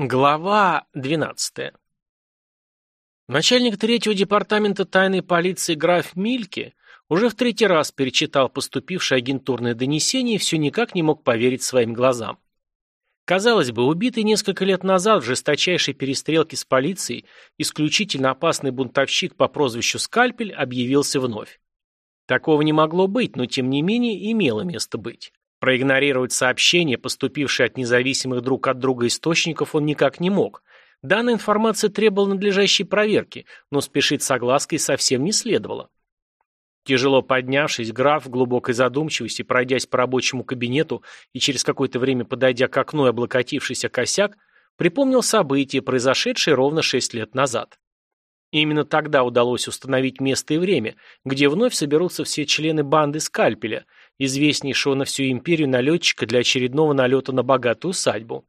Глава 12. Начальник третьего департамента тайной полиции граф Мильке уже в третий раз перечитал поступившее агентурное донесение и все никак не мог поверить своим глазам. Казалось бы, убитый несколько лет назад в жесточайшей перестрелке с полицией исключительно опасный бунтовщик по прозвищу Скальпель объявился вновь. Такого не могло быть, но тем не менее имело место быть. Проигнорировать сообщения, поступившие от независимых друг от друга источников, он никак не мог. Данная информация требовала надлежащей проверки, но спешить с оглаской совсем не следовало. Тяжело поднявшись, граф в глубокой задумчивости, пройдясь по рабочему кабинету и через какое-то время подойдя к окну и облокотившийся косяк, припомнил события, произошедшие ровно шесть лет назад. Именно тогда удалось установить место и время, где вновь соберутся все члены банды Скальпеля, известнейшего на всю империю налетчика для очередного налета на богатую усадьбу.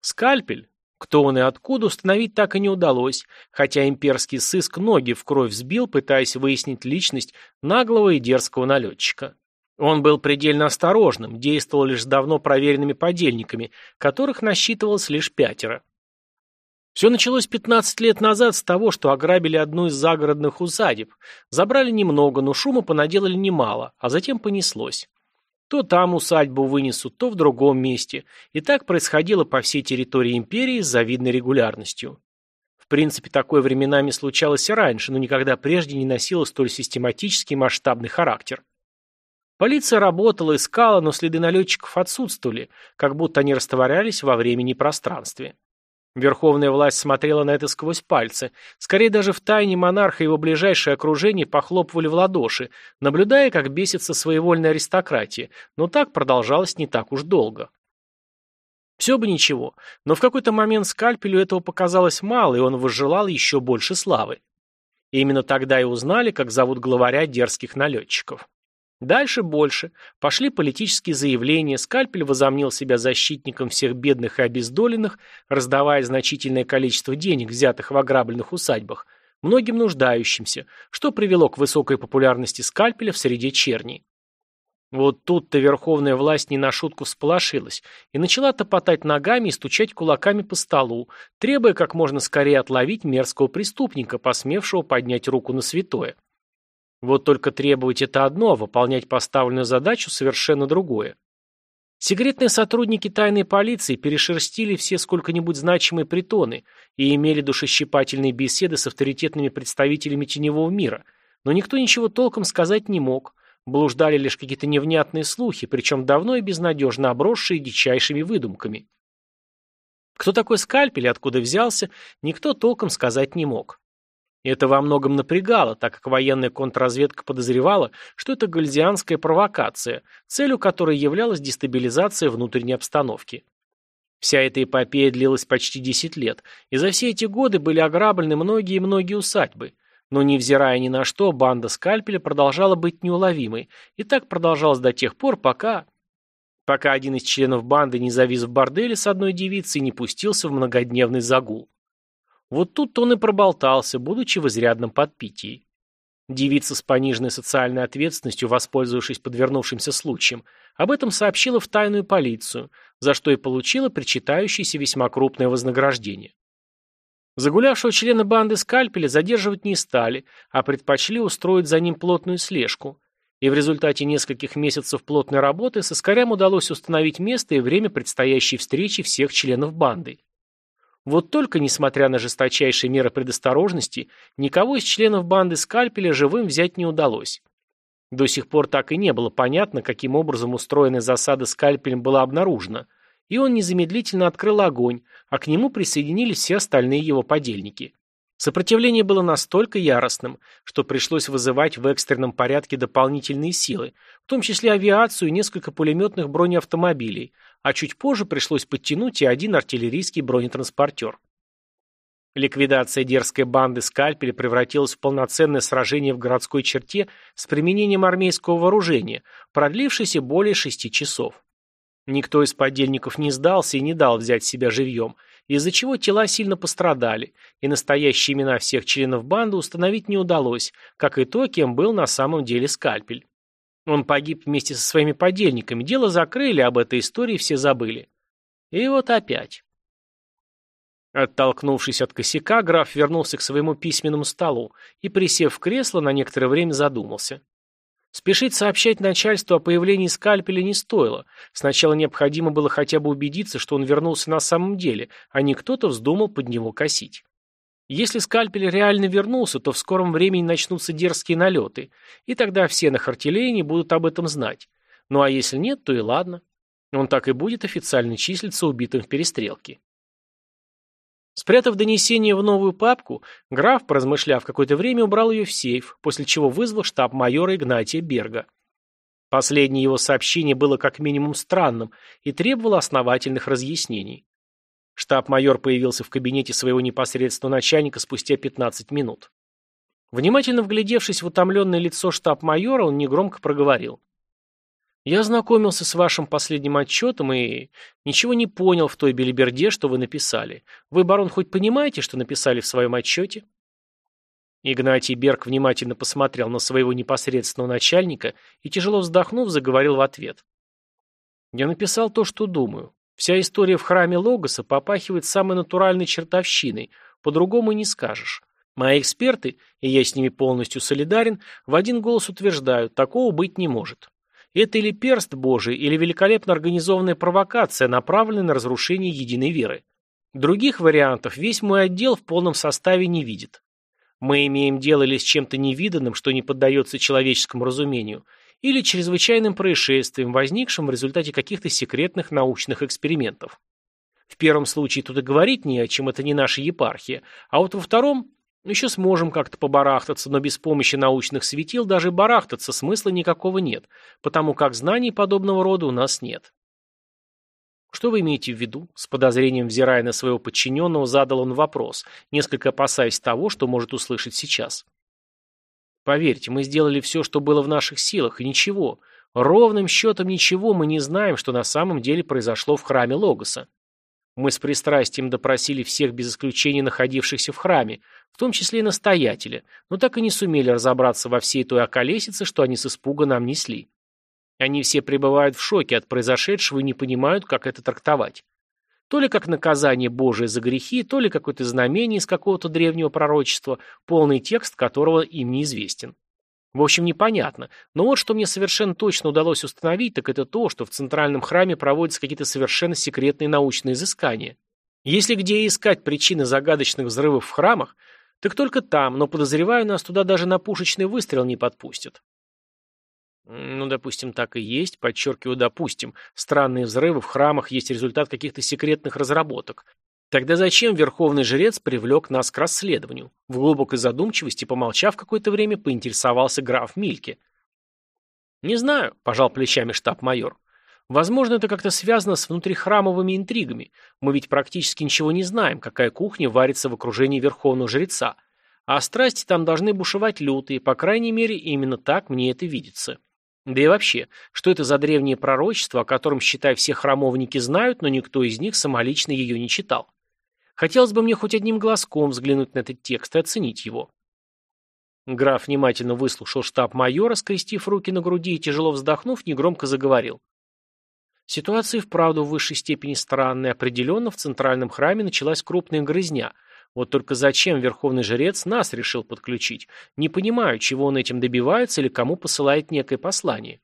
Скальпель, кто он и откуда, установить так и не удалось, хотя имперский сыск ноги в кровь сбил, пытаясь выяснить личность наглого и дерзкого налетчика. Он был предельно осторожным, действовал лишь с давно проверенными подельниками, которых насчитывалось лишь пятеро. Все началось 15 лет назад с того, что ограбили одну из загородных усадеб. Забрали немного, но шума понаделали немало, а затем понеслось. То там усадьбу вынесут, то в другом месте. И так происходило по всей территории империи с завидной регулярностью. В принципе, такое временами случалось и раньше, но никогда прежде не носило столь систематический масштабный характер. Полиция работала, искала, но следы налетчиков отсутствовали, как будто они растворялись во времени и пространстве. Верховная власть смотрела на это сквозь пальцы. Скорее даже в тайне монарха и его ближайшее окружение похлопывали в ладоши, наблюдая, как бесится своевольная аристократия, но так продолжалось не так уж долго. Все бы ничего, но в какой-то момент скальпелю этого показалось мало, и он возжелал еще больше славы. И именно тогда и узнали, как зовут главаря дерзких налетчиков. Дальше больше. Пошли политические заявления, Скальпель возомнил себя защитником всех бедных и обездоленных, раздавая значительное количество денег, взятых в ограбленных усадьбах, многим нуждающимся, что привело к высокой популярности Скальпеля в среде черни. Вот тут-то верховная власть не на шутку всполошилась и начала топотать ногами и стучать кулаками по столу, требуя как можно скорее отловить мерзкого преступника, посмевшего поднять руку на святое. Вот только требовать это одно, а выполнять поставленную задачу совершенно другое. Секретные сотрудники тайной полиции перешерстили все сколько-нибудь значимые притоны и имели душещипательные беседы с авторитетными представителями теневого мира, но никто ничего толком сказать не мог, блуждали лишь какие-то невнятные слухи, причем давно и безнадежно обросшие дичайшими выдумками. Кто такой скальпель и откуда взялся, никто толком сказать не мог. Это во многом напрягало, так как военная контрразведка подозревала, что это гальзианская провокация, целью которой являлась дестабилизация внутренней обстановки. Вся эта эпопея длилась почти 10 лет, и за все эти годы были ограблены многие и многие усадьбы. Но невзирая ни на что, банда Скальпеля продолжала быть неуловимой, и так продолжалось до тех пор, пока... Пока один из членов банды не завис в борделе с одной девицей и не пустился в многодневный загул. Вот тут он и проболтался, будучи в изрядном подпитии. Девица с пониженной социальной ответственностью, воспользовавшись подвернувшимся случаем, об этом сообщила в тайную полицию, за что и получила причитающееся весьма крупное вознаграждение. Загулявшего члена банды Скальпеля задерживать не стали, а предпочли устроить за ним плотную слежку. И в результате нескольких месяцев плотной работы соскорям удалось установить место и время предстоящей встречи всех членов банды. Вот только, несмотря на жесточайшие меры предосторожности, никого из членов банды Скальпеля живым взять не удалось. До сих пор так и не было понятно, каким образом устроенная засада Скальпелем была обнаружена, и он незамедлительно открыл огонь, а к нему присоединились все остальные его подельники. Сопротивление было настолько яростным, что пришлось вызывать в экстренном порядке дополнительные силы, в том числе авиацию и несколько пулеметных бронеавтомобилей, а чуть позже пришлось подтянуть и один артиллерийский бронетранспортер. Ликвидация дерзкой банды Скальпеля превратилась в полноценное сражение в городской черте с применением армейского вооружения, продлившееся более шести часов. Никто из подельников не сдался и не дал взять себя живьем, из-за чего тела сильно пострадали, и настоящие имена всех членов банды установить не удалось, как и то, кем был на самом деле Скальпель. Он погиб вместе со своими подельниками, дело закрыли, об этой истории все забыли. И вот опять. Оттолкнувшись от косяка, граф вернулся к своему письменному столу и, присев в кресло, на некоторое время задумался. Спешить сообщать начальству о появлении скальпеля не стоило. Сначала необходимо было хотя бы убедиться, что он вернулся на самом деле, а не кто-то вздумал под него косить. Если скальпель реально вернулся, то в скором времени начнутся дерзкие налеты, и тогда все на Хартилейне будут об этом знать. Ну а если нет, то и ладно. Он так и будет официально числиться убитым в перестрелке. Спрятав донесение в новую папку, граф, поразмышляв какое-то время, убрал ее в сейф, после чего вызвал штаб майора Игнатия Берга. Последнее его сообщение было как минимум странным и требовало основательных разъяснений. Штаб-майор появился в кабинете своего непосредственного начальника спустя 15 минут. Внимательно вглядевшись в утомленное лицо штаб-майора, он негромко проговорил. «Я ознакомился с вашим последним отчетом и ничего не понял в той белиберде, что вы написали. Вы, барон, хоть понимаете, что написали в своем отчете?» Игнатий Берг внимательно посмотрел на своего непосредственного начальника и, тяжело вздохнув, заговорил в ответ. «Я написал то, что думаю. Вся история в храме Логоса попахивает самой натуральной чертовщиной, по-другому не скажешь. Мои эксперты, и я с ними полностью солидарен, в один голос утверждают, такого быть не может. Это или перст Божий, или великолепно организованная провокация, направленная на разрушение единой веры. Других вариантов весь мой отдел в полном составе не видит. Мы имеем дело ли с чем-то невиданным, что не поддается человеческому разумению, или чрезвычайным происшествием, возникшим в результате каких-то секретных научных экспериментов. В первом случае тут и говорить не о чем, это не наша епархия, а вот во втором еще сможем как-то побарахтаться, но без помощи научных светил даже барахтаться смысла никакого нет, потому как знаний подобного рода у нас нет. Что вы имеете в виду? С подозрением взирая на своего подчиненного, задал он вопрос, несколько опасаясь того, что может услышать сейчас. Поверьте, мы сделали все, что было в наших силах, и ничего, ровным счетом ничего мы не знаем, что на самом деле произошло в храме Логоса. Мы с пристрастием допросили всех без исключения находившихся в храме, в том числе и настоятеля, но так и не сумели разобраться во всей той околесице, что они с испуга нам несли. Они все пребывают в шоке от произошедшего и не понимают, как это трактовать. То ли как наказание Божие за грехи, то ли какое-то знамение из какого-то древнего пророчества, полный текст которого им неизвестен. В общем, непонятно. Но вот что мне совершенно точно удалось установить, так это то, что в центральном храме проводятся какие-то совершенно секретные научные изыскания. Если где искать причины загадочных взрывов в храмах, так только там, но, подозреваю, нас туда даже на пушечный выстрел не подпустят. Ну, допустим, так и есть, подчеркиваю, допустим. Странные взрывы в храмах есть результат каких-то секретных разработок. Тогда зачем верховный жрец привлек нас к расследованию? В глубокой задумчивости, помолчав какое-то время, поинтересовался граф Мильке. «Не знаю», – пожал плечами штаб-майор. «Возможно, это как-то связано с внутрихрамовыми интригами. Мы ведь практически ничего не знаем, какая кухня варится в окружении верховного жреца. А страсти там должны бушевать лютые, по крайней мере, именно так мне это видится. Да и вообще, что это за древнее пророчество, о котором, считай, все храмовники знают, но никто из них самолично ее не читал? Хотелось бы мне хоть одним глазком взглянуть на этот текст и оценить его. Граф внимательно выслушал штаб майора, скрестив руки на груди и, тяжело вздохнув, негромко заговорил. Ситуация вправду в высшей степени странная. Определенно в центральном храме началась крупная грызня, вот только зачем верховный жрец нас решил подключить? Не понимаю, чего он этим добивается или кому посылает некое послание.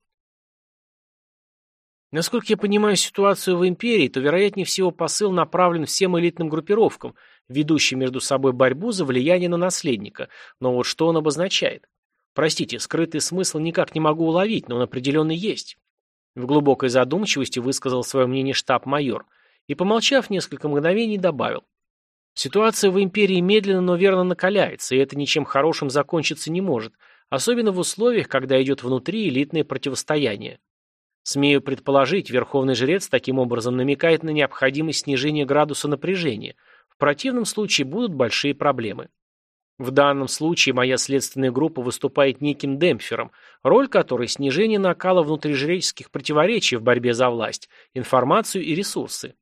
Насколько я понимаю ситуацию в империи, то, вероятнее всего, посыл направлен всем элитным группировкам, ведущим между собой борьбу за влияние на наследника. Но вот что он обозначает? Простите, скрытый смысл никак не могу уловить, но он определенно есть. В глубокой задумчивости высказал свое мнение штаб-майор и, помолчав несколько мгновений, добавил. Ситуация в империи медленно, но верно накаляется, и это ничем хорошим закончиться не может, особенно в условиях, когда идет внутри элитное противостояние. Смею предположить, верховный жрец таким образом намекает на необходимость снижения градуса напряжения. В противном случае будут большие проблемы. В данном случае моя следственная группа выступает неким демпфером, роль которой – снижение накала внутрижреческих противоречий в борьбе за власть, информацию и ресурсы.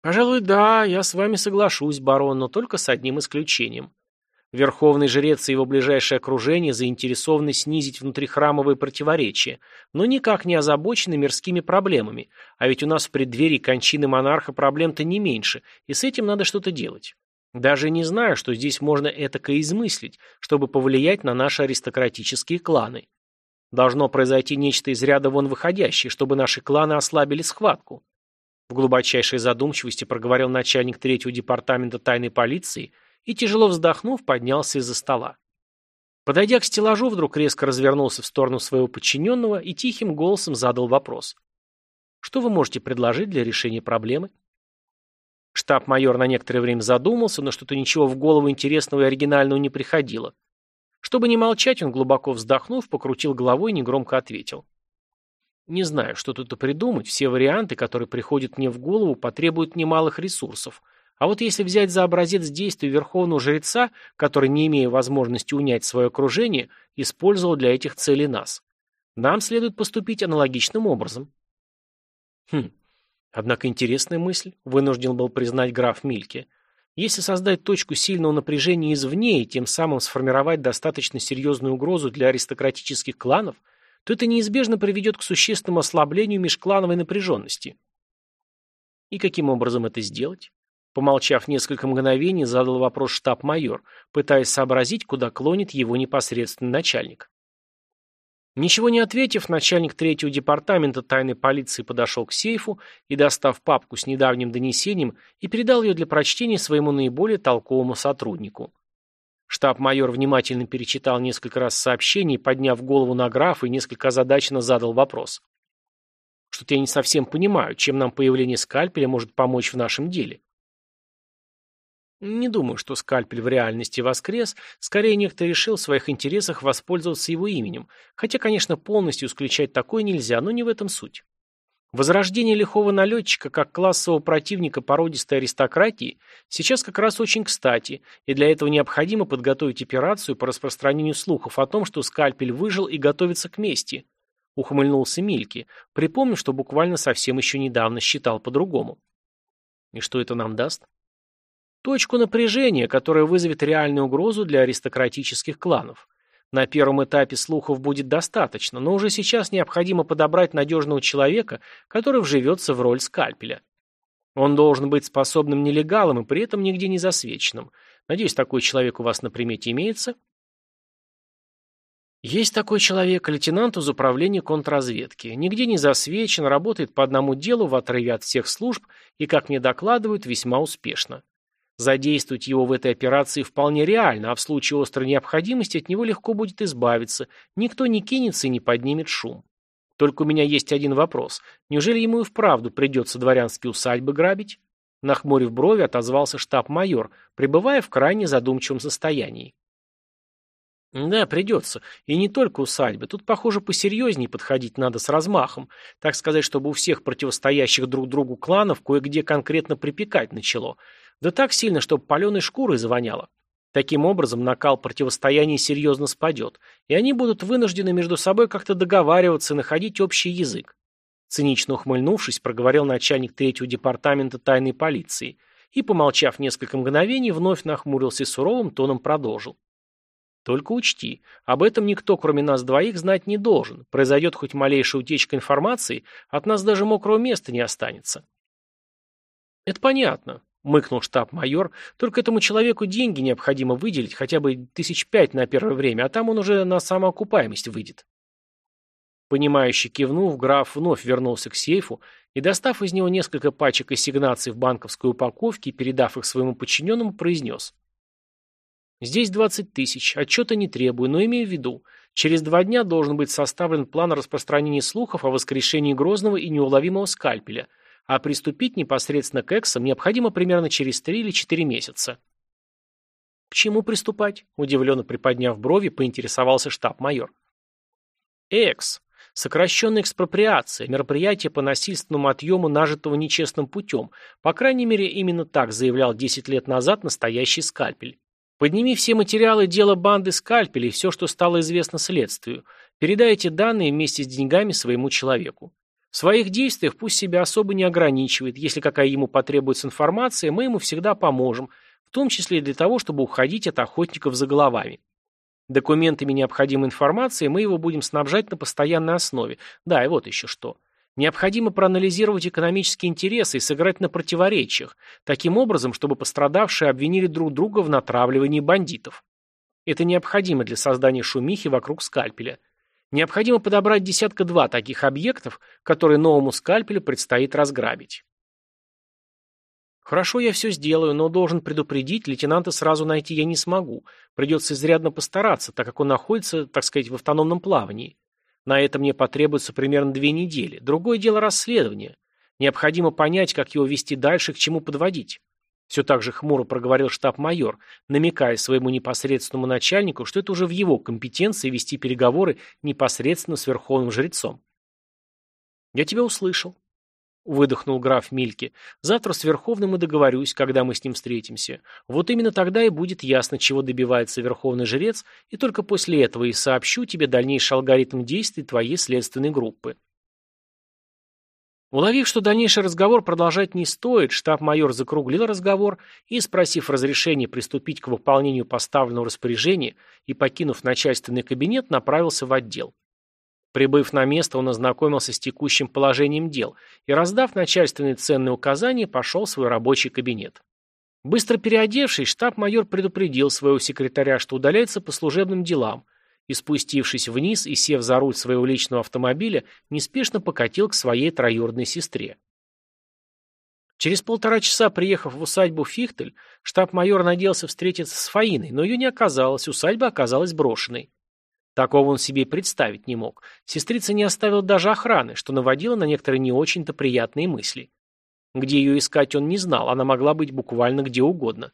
Пожалуй, да, я с вами соглашусь, барон, но только с одним исключением. Верховный жрец и его ближайшее окружение заинтересованы снизить внутрихрамовые противоречия, но никак не озабочены мирскими проблемами, а ведь у нас в преддверии кончины монарха проблем-то не меньше, и с этим надо что-то делать. Даже не знаю, что здесь можно этако измыслить, чтобы повлиять на наши аристократические кланы. Должно произойти нечто из ряда вон выходящее, чтобы наши кланы ослабили схватку. В глубочайшей задумчивости проговорил начальник третьего департамента тайной полиции – и, тяжело вздохнув, поднялся из-за стола. Подойдя к стеллажу, вдруг резко развернулся в сторону своего подчиненного и тихим голосом задал вопрос. «Что вы можете предложить для решения проблемы?» Штаб-майор на некоторое время задумался, но что-то ничего в голову интересного и оригинального не приходило. Чтобы не молчать, он, глубоко вздохнув, покрутил головой и негромко ответил. «Не знаю, что тут придумать. Все варианты, которые приходят мне в голову, потребуют немалых ресурсов, а вот если взять за образец действий верховного жреца, который, не имея возможности унять свое окружение, использовал для этих целей нас, нам следует поступить аналогичным образом. Хм, однако интересная мысль, вынужден был признать граф Мильке. Если создать точку сильного напряжения извне и тем самым сформировать достаточно серьезную угрозу для аристократических кланов, то это неизбежно приведет к существенному ослаблению межклановой напряженности. И каким образом это сделать? Помолчав несколько мгновений, задал вопрос штаб-майор, пытаясь сообразить, куда клонит его непосредственный начальник. Ничего не ответив, начальник третьего департамента тайной полиции подошел к сейфу и, достав папку с недавним донесением, и передал ее для прочтения своему наиболее толковому сотруднику. Штаб-майор внимательно перечитал несколько раз сообщение, подняв голову на графа и несколько озадаченно задал вопрос. Что-то я не совсем понимаю, чем нам появление скальпеля может помочь в нашем деле. Не думаю, что скальпель в реальности воскрес, скорее некто решил в своих интересах воспользоваться его именем, хотя, конечно, полностью исключать такое нельзя, но не в этом суть. Возрождение лихого налетчика как классового противника породистой аристократии сейчас как раз очень кстати, и для этого необходимо подготовить операцию по распространению слухов о том, что скальпель выжил и готовится к мести. Ухмыльнулся Мильки, припомнив, что буквально совсем еще недавно считал по-другому. И что это нам даст? Точку напряжения, которая вызовет реальную угрозу для аристократических кланов. На первом этапе слухов будет достаточно, но уже сейчас необходимо подобрать надежного человека, который вживется в роль скальпеля. Он должен быть способным нелегалом и при этом нигде не засвеченным. Надеюсь, такой человек у вас на примете имеется? Есть такой человек, лейтенант из управления контрразведки. Нигде не засвечен, работает по одному делу в отрыве от всех служб и, как мне докладывают, весьма успешно. Задействовать его в этой операции вполне реально, а в случае острой необходимости от него легко будет избавиться. Никто не кинется и не поднимет шум. Только у меня есть один вопрос. Неужели ему и вправду придется дворянские усадьбы грабить? Нахмурив брови, отозвался штаб-майор, пребывая в крайне задумчивом состоянии. Да, придется. И не только усадьбы. Тут, похоже, посерьезнее подходить надо с размахом. Так сказать, чтобы у всех противостоящих друг другу кланов кое-где конкретно припекать начало. Да так сильно, чтобы паленой шкурой завоняло. Таким образом, накал противостояния серьезно спадет, и они будут вынуждены между собой как-то договариваться и находить общий язык. Цинично ухмыльнувшись, проговорил начальник третьего департамента тайной полиции и, помолчав несколько мгновений, вновь нахмурился и суровым тоном продолжил. Только учти, об этом никто, кроме нас двоих, знать не должен. Произойдет хоть малейшая утечка информации, от нас даже мокрого места не останется. Это понятно, Мыкнул штаб-майор. Только этому человеку деньги необходимо выделить, хотя бы тысяч пять на первое время, а там он уже на самоокупаемость выйдет. Понимающе кивнув, граф вновь вернулся к сейфу и, достав из него несколько пачек ассигнаций в банковской упаковке передав их своему подчиненному, произнес. «Здесь двадцать тысяч, отчета не требую, но имею в виду, через два дня должен быть составлен план распространения слухов о воскрешении Грозного и неуловимого скальпеля – а приступить непосредственно к эксам необходимо примерно через три или четыре месяца. «К чему приступать?» – удивленно приподняв брови, поинтересовался штаб-майор. «Экс. Сокращенная экспроприация, мероприятие по насильственному отъему нажитого нечестным путем. По крайней мере, именно так заявлял 10 лет назад настоящий скальпель. Подними все материалы дела банды скальпелей и все, что стало известно следствию. Передай эти данные вместе с деньгами своему человеку. В своих действиях пусть себя особо не ограничивает. Если какая ему потребуется информация, мы ему всегда поможем, в том числе и для того, чтобы уходить от охотников за головами. Документами необходимой информации мы его будем снабжать на постоянной основе. Да, и вот еще что. Необходимо проанализировать экономические интересы и сыграть на противоречиях, таким образом, чтобы пострадавшие обвинили друг друга в натравливании бандитов. Это необходимо для создания шумихи вокруг скальпеля. Необходимо подобрать десятка-два таких объектов, которые новому скальпелю предстоит разграбить. Хорошо, я все сделаю, но должен предупредить, лейтенанта сразу найти я не смогу. Придется изрядно постараться, так как он находится, так сказать, в автономном плавании. На это мне потребуется примерно две недели. Другое дело расследование. Необходимо понять, как его вести дальше, к чему подводить. Все так же хмуро проговорил штаб-майор, намекая своему непосредственному начальнику, что это уже в его компетенции вести переговоры непосредственно с верховным жрецом. «Я тебя услышал», — выдохнул граф Мильке. «Завтра с Верховным и договорюсь, когда мы с ним встретимся. Вот именно тогда и будет ясно, чего добивается Верховный Жрец, и только после этого и сообщу тебе дальнейший алгоритм действий твоей следственной группы». Уловив, что дальнейший разговор продолжать не стоит, штаб-майор закруглил разговор и, спросив разрешения приступить к выполнению поставленного распоряжения и покинув начальственный кабинет, направился в отдел. Прибыв на место, он ознакомился с текущим положением дел и, раздав начальственные ценные указания, пошел в свой рабочий кабинет. Быстро переодевшись, штаб-майор предупредил своего секретаря, что удаляется по служебным делам, и, спустившись вниз и сев за руль своего личного автомобиля, неспешно покатил к своей троюродной сестре. Через полтора часа, приехав в усадьбу Фихтель, штаб-майор надеялся встретиться с Фаиной, но ее не оказалось, усадьба оказалась брошенной. Такого он себе представить не мог. Сестрица не оставила даже охраны, что наводило на некоторые не очень-то приятные мысли. Где ее искать он не знал, она могла быть буквально где угодно.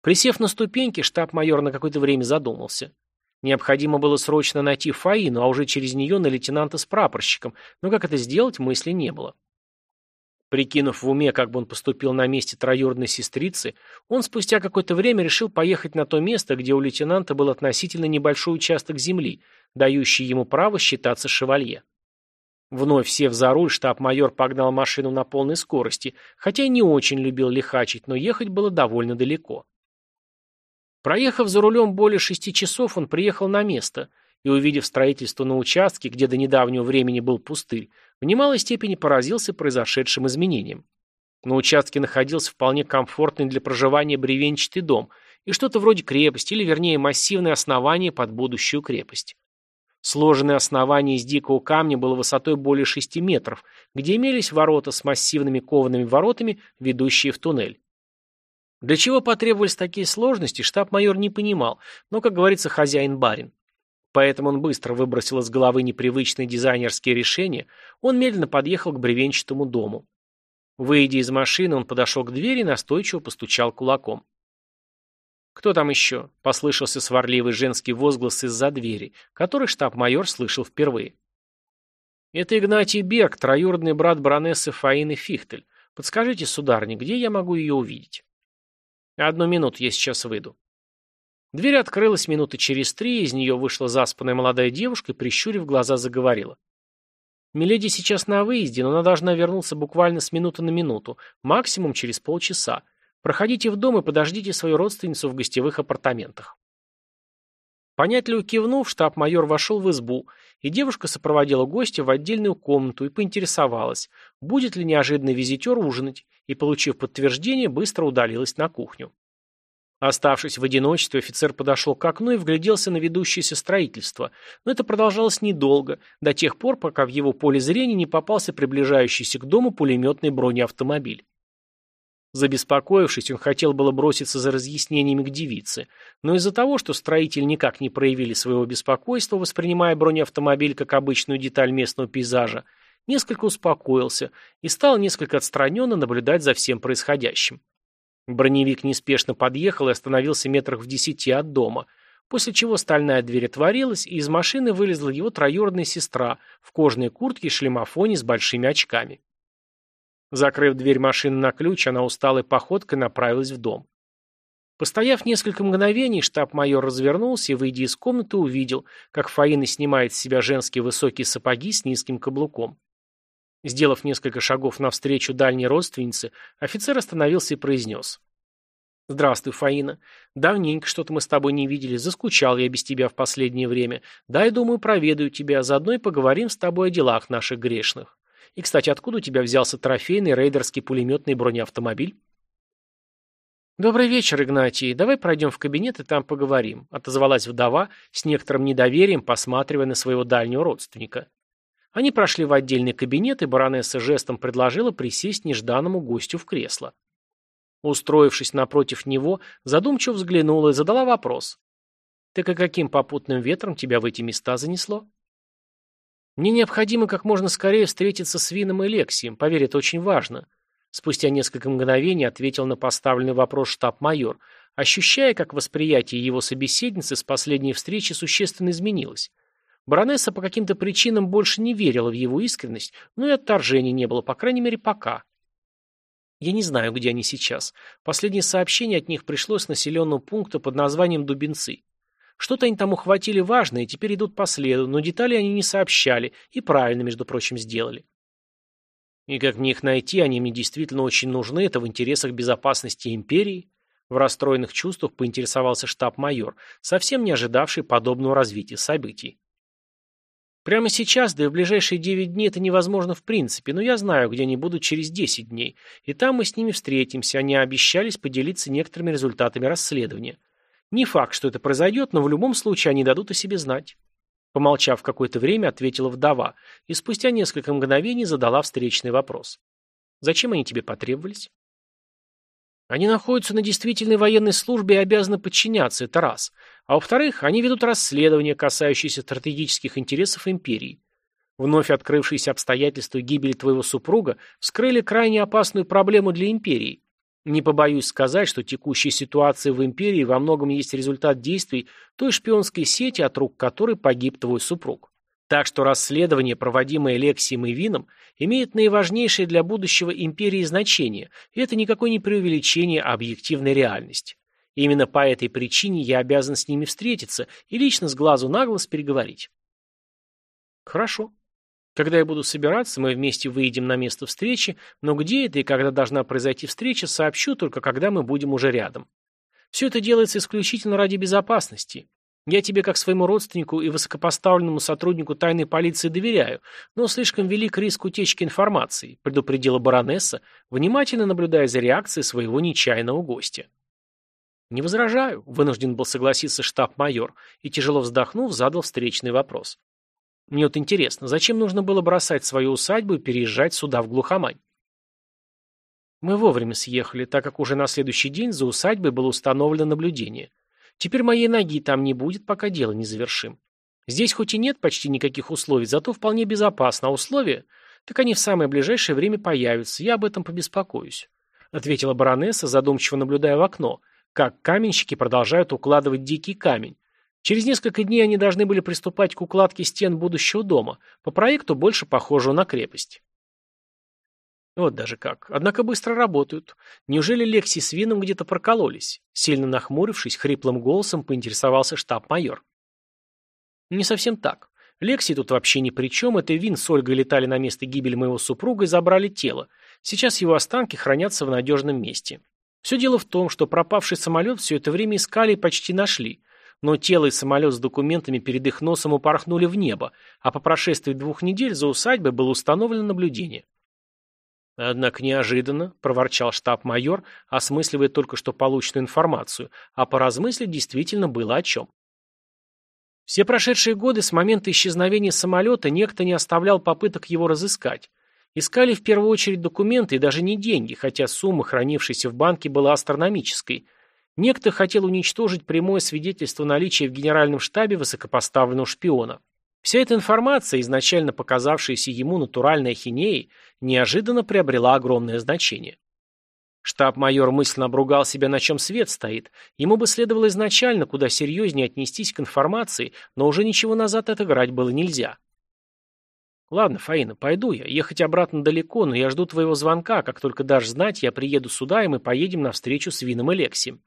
Присев на ступеньки, штаб-майор на какое-то время задумался. Необходимо было срочно найти Фаину, а уже через нее на лейтенанта с прапорщиком, но как это сделать, мысли не было. Прикинув в уме, как бы он поступил на месте троюродной сестрицы, он спустя какое-то время решил поехать на то место, где у лейтенанта был относительно небольшой участок земли, дающий ему право считаться шевалье. Вновь сев за руль, штаб-майор погнал машину на полной скорости, хотя и не очень любил лихачить, но ехать было довольно далеко. Проехав за рулем более шести часов, он приехал на место и, увидев строительство на участке, где до недавнего времени был пустырь, в немалой степени поразился произошедшим изменениям. На участке находился вполне комфортный для проживания бревенчатый дом и что-то вроде крепости, или вернее массивное основание под будущую крепость. Сложенное основание из дикого камня было высотой более 6 метров, где имелись ворота с массивными коваными воротами, ведущие в туннель. Для чего потребовались такие сложности, штаб-майор не понимал, но, как говорится, хозяин-барин. Поэтому он быстро выбросил из головы непривычные дизайнерские решения, он медленно подъехал к бревенчатому дому. Выйдя из машины, он подошел к двери и настойчиво постучал кулаком. «Кто там еще?» – послышался сварливый женский возглас из-за двери, который штаб-майор слышал впервые. «Это Игнатий Берг, троюродный брат баронессы Фаины Фихтель. Подскажите, сударыня, где я могу ее увидеть?» «Одну минуту, я сейчас выйду». Дверь открылась минуты через три, из нее вышла заспанная молодая девушка и, прищурив глаза, заговорила. «Миледи сейчас на выезде, но она должна вернуться буквально с минуты на минуту, максимум через полчаса. Проходите в дом и подождите свою родственницу в гостевых апартаментах». Понятливо кивнув, штаб-майор вошел в избу, и девушка сопроводила гостя в отдельную комнату и поинтересовалась, будет ли неожиданный визитер ужинать, и, получив подтверждение, быстро удалилась на кухню. Оставшись в одиночестве, офицер подошел к окну и вгляделся на ведущееся строительство, но это продолжалось недолго, до тех пор, пока в его поле зрения не попался приближающийся к дому пулеметный бронеавтомобиль. Забеспокоившись, он хотел было броситься за разъяснениями к девице, но из-за того, что строители никак не проявили своего беспокойства, воспринимая бронеавтомобиль как обычную деталь местного пейзажа, несколько успокоился и стал несколько отстраненно наблюдать за всем происходящим. Броневик неспешно подъехал и остановился метрах в десяти от дома, после чего стальная дверь отворилась, и из машины вылезла его троюродная сестра в кожаной куртке и шлемофоне с большими очками. Закрыв дверь машины на ключ, она усталой походкой направилась в дом. Постояв несколько мгновений, штаб-майор развернулся и, выйдя из комнаты, увидел, как Фаина снимает с себя женские высокие сапоги с низким каблуком. Сделав несколько шагов навстречу дальней родственнице, офицер остановился и произнес. «Здравствуй, Фаина. Давненько что-то мы с тобой не видели, заскучал я без тебя в последнее время. Дай, думаю, проведаю тебя, заодно и поговорим с тобой о делах наших грешных. И, кстати, откуда у тебя взялся трофейный рейдерский пулеметный бронеавтомобиль?» «Добрый вечер, Игнатий. Давай пройдем в кабинет и там поговорим», — отозвалась вдова, с некоторым недоверием посматривая на своего дальнего родственника. Они прошли в отдельный кабинет, и баронесса жестом предложила присесть нежданному гостю в кресло. Устроившись напротив него, задумчиво взглянула и задала вопрос. «Так и каким попутным ветром тебя в эти места занесло?» «Мне необходимо как можно скорее встретиться с Вином и Лексием, поверь, это очень важно», спустя несколько мгновений ответил на поставленный вопрос штаб-майор, ощущая, как восприятие его собеседницы с последней встречи существенно изменилось. Баронесса по каким-то причинам больше не верила в его искренность, но и отторжения не было, по крайней мере, пока. Я не знаю, где они сейчас. Последнее сообщение от них пришло с населенного пункта под названием Дубенцы. Что-то они там ухватили важное и теперь идут по следу, но детали они не сообщали и правильно, между прочим, сделали. И как мне их найти, они мне действительно очень нужны, это в интересах безопасности империи. В расстроенных чувствах поинтересовался штаб-майор, совсем не ожидавший подобного развития событий. Прямо сейчас, да и в ближайшие девять дней это невозможно в принципе, но я знаю, где они будут через десять дней, и там мы с ними встретимся, они обещались поделиться некоторыми результатами расследования. Не факт, что это произойдет, но в любом случае они дадут о себе знать. Помолчав какое-то время, ответила вдова, и спустя несколько мгновений задала встречный вопрос. «Зачем они тебе потребовались?» Они находятся на действительной военной службе и обязаны подчиняться, это раз. А во-вторых, они ведут расследование, касающееся стратегических интересов империи. Вновь открывшиеся обстоятельства гибели твоего супруга вскрыли крайне опасную проблему для империи. Не побоюсь сказать, что текущая ситуация в империи во многом есть результат действий той шпионской сети, от рук которой погиб твой супруг. Так что расследование, проводимое Лексием и Вином, имеет наиважнейшее для будущего империи значение, и это никакое не преувеличение, а объективная реальность. Именно по этой причине я обязан с ними встретиться и лично с глазу на глаз переговорить. Хорошо. Когда я буду собираться, мы вместе выйдем на место встречи, но где это и когда должна произойти встреча, сообщу только, когда мы будем уже рядом. Все это делается исключительно ради безопасности. Я тебе как своему родственнику и высокопоставленному сотруднику тайной полиции доверяю, но слишком велик риск утечки информации, предупредила баронесса, внимательно наблюдая за реакцией своего нечаянного гостя. Не возражаю, вынужден был согласиться штаб-майор и, тяжело вздохнув, задал встречный вопрос. Мне вот интересно, зачем нужно было бросать свою усадьбу и переезжать сюда, в глухомань? Мы вовремя съехали, так как уже на следующий день за усадьбой было установлено наблюдение. Теперь моей ноги там не будет, пока дело не завершим. Здесь хоть и нет почти никаких условий, зато вполне безопасно, а условия, так они в самое ближайшее время появятся, я об этом побеспокоюсь», ответила баронесса, задумчиво наблюдая в окно, как каменщики продолжают укладывать дикий камень. Через несколько дней они должны были приступать к укладке стен будущего дома, по проекту больше похожего на крепость. Вот даже как. Однако быстро работают. Неужели Лекси с Вином где-то прокололись? Сильно нахмурившись, хриплым голосом поинтересовался штаб-майор. Не совсем так. Лекси тут вообще ни при чем. Это Вин с Ольгой летали на место гибели моего супруга и забрали тело. Сейчас его останки хранятся в надежном месте. Все дело в том, что пропавший самолет все это время искали и почти нашли. Но тело и самолет с документами перед их носом упорхнули в небо, а по прошествии двух недель за усадьбой было установлено наблюдение. Однако неожиданно, проворчал штаб-майор, осмысливая только что полученную информацию, а поразмыслить действительно было о чем. Все прошедшие годы с момента исчезновения самолета некто не оставлял попыток его разыскать. Искали в первую очередь документы и даже не деньги, хотя сумма, хранившаяся в банке, была астрономической. Некто хотел уничтожить прямое свидетельство наличия в генеральном штабе высокопоставленного шпиона. Вся эта информация, изначально показавшаяся ему натуральной ахинеей, неожиданно приобрела огромное значение. Штаб-майор мысленно обругал себя, на чем свет стоит. Ему бы следовало изначально куда серьезнее отнестись к информации, но уже ничего назад отыграть было нельзя. «Ладно, Фаина, пойду я. Ехать обратно далеко, но я жду твоего звонка. Как только дашь знать, я приеду сюда, и мы поедем на встречу с Вином и Лексием.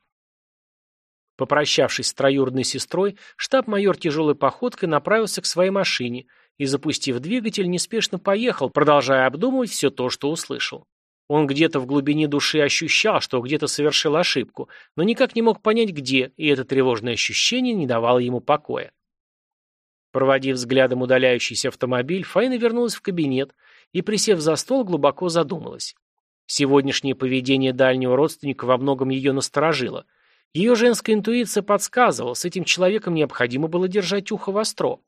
Попрощавшись с троюродной сестрой, штаб-майор тяжелой походкой направился к своей машине и, запустив двигатель, неспешно поехал, продолжая обдумывать все то, что услышал. Он где-то в глубине души ощущал, что где-то совершил ошибку, но никак не мог понять, где, и это тревожное ощущение не давало ему покоя. Проводив взглядом удаляющийся автомобиль, Фаина вернулась в кабинет и, присев за стол, глубоко задумалась. Сегодняшнее поведение дальнего родственника во многом ее насторожило. Ее женская интуиция подсказывала, с этим человеком необходимо было держать ухо востро.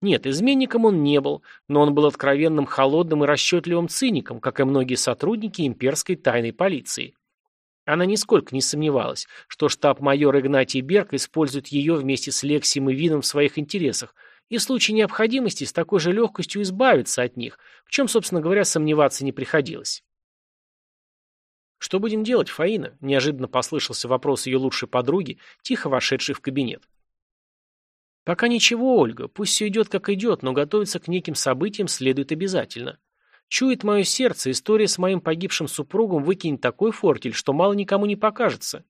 Нет, изменником он не был, но он был откровенным холодным и расчетливым циником, как и многие сотрудники имперской тайной полиции. Она нисколько не сомневалась, что штаб-майор Игнатий Берг использует ее вместе с Лексием и Вином в своих интересах, и в случае необходимости с такой же легкостью избавиться от них, в чем, собственно говоря, сомневаться не приходилось. «Что будем делать, Фаина?» – неожиданно послышался вопрос ее лучшей подруги, тихо вошедшей в кабинет. «Пока ничего, Ольга, пусть все идет как идет, но готовиться к неким событиям следует обязательно. Чует мое сердце, история с моим погибшим супругом выкинет такой фортель, что мало никому не покажется.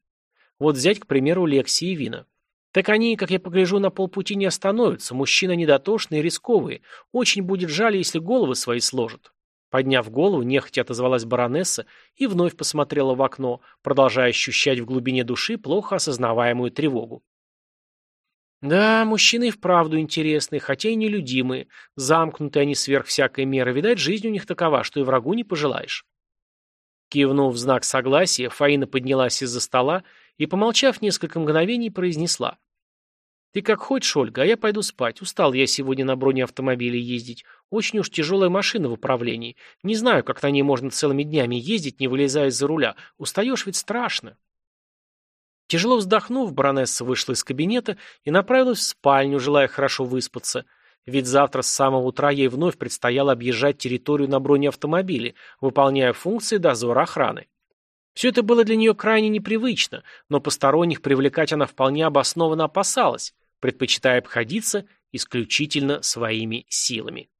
Вот взять, к примеру, Лекси и Вина. Так они, как я погляжу, на полпути не остановятся, мужчины недотошные и рисковые. Очень будет жаль, если головы свои сложат. Подняв голову, нехотя отозвалась баронесса и вновь посмотрела в окно, продолжая ощущать в глубине души плохо осознаваемую тревогу. Да, мужчины вправду интересные, хотя и нелюдимые. Замкнутые они сверх всякой меры. Видать, жизнь у них такова, что и врагу не пожелаешь. Кивнув в знак согласия, Фаина поднялась из-за стола и, помолчав несколько мгновений, произнесла. «Ты как хочешь, Ольга, а я пойду спать. Устал я сегодня на бронеавтомобиле ездить. Очень уж тяжелая машина в управлении. Не знаю, как на ней можно целыми днями ездить, не вылезая из-за руля. Устаешь ведь страшно». Тяжело вздохнув, баронесса вышла из кабинета и направилась в спальню, желая хорошо выспаться. Ведь завтра с самого утра ей вновь предстояло объезжать территорию на бронеавтомобиле, выполняя функции дозора охраны. Все это было для нее крайне непривычно, но посторонних привлекать она вполне обоснованно опасалась, предпочитая обходиться исключительно своими силами.